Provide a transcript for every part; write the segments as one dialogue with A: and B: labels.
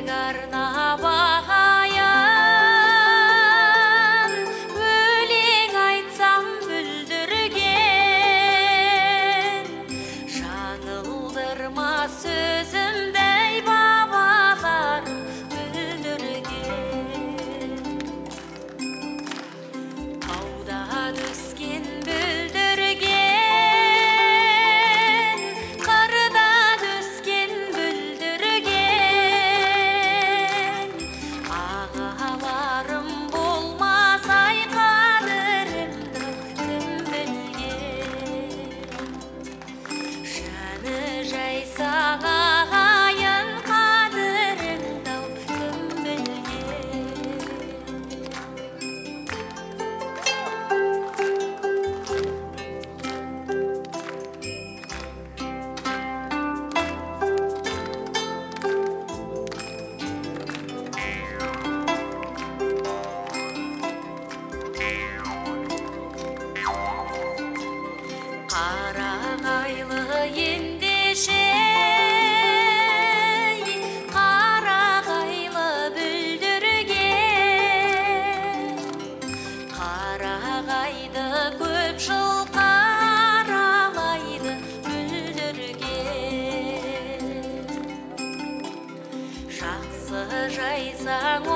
A: жүрек арнап ағайын өлең айтсам бүлдірген жаңылдырмас көп жылқы аралайды бүлдірген жақсы жайсаң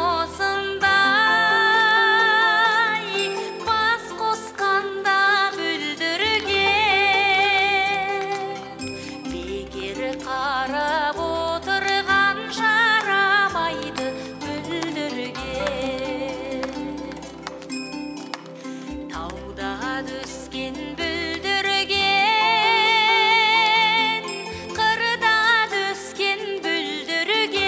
A: өскен бүлдірген қырдан өскен бүлдірген.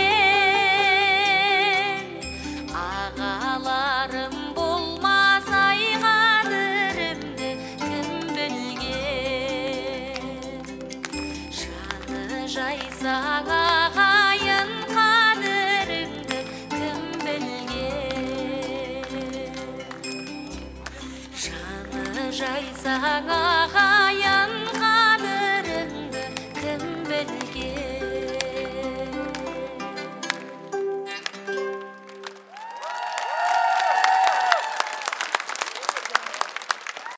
A: Ағаларым болмас ай қадірімді кім білген? Жаны жайсаң жайсаң аға